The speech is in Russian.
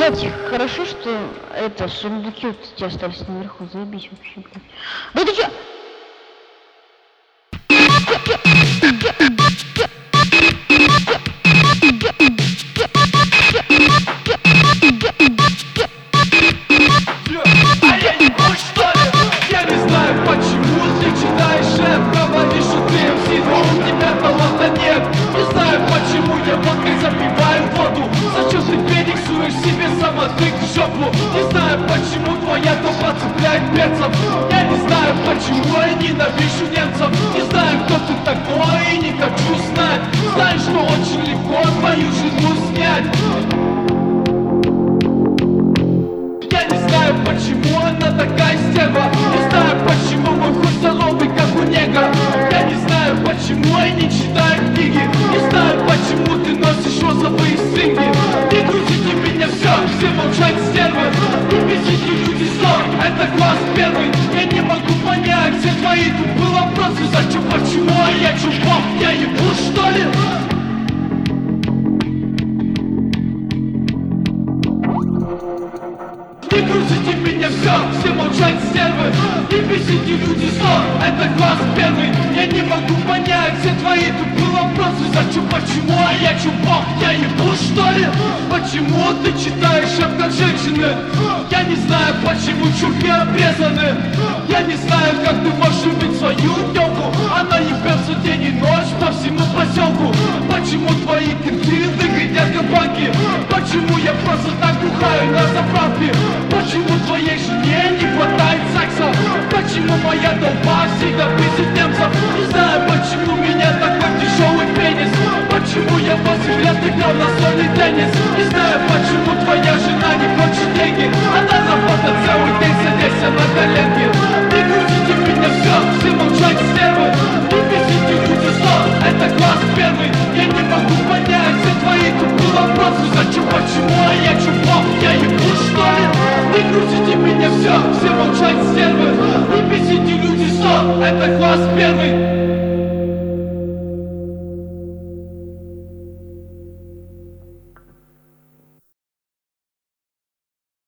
Знаете, хорошо, что это, сундуки вот эти остались наверху. Заебись вообще, блядь. Да ты чё? Почему твоя толпа цепляет перцев? Я не знаю почему я ненавижу немцев. Не знаю кто ты такой и не хочу знать. Знаю, что очень легко твою жену снять. Я не знаю, почему она такая молчать стервы Не бесите люди ссор, это класс первый Я не могу понять все твои тупые вопросы Зачем, почему, а я чувак, я ебу что ли? Не грузите меня все, все молчать стервы. Не бесите люди сон, это класс первый Я не могу понять все твои тупые вопросы Зачем, почему, а я чувак, я ебу что ли? Почему ты читаешь рэп как женщины? Я не знаю, почему чухи обрезаны на настольный теннис. Не знаю, почему твоя жена не хочет деньги. Она работает целый день, садясь на коленки. Не грузите в меня все, все с стервы Не бесите будьте сон, это класс первый. Я не могу понять все твои тупые вопросы. Зачем, почему, а я чупов, я ебу что ли? Не грузите меня все, все молчать стервы Не бесите люди сон, это класс первый.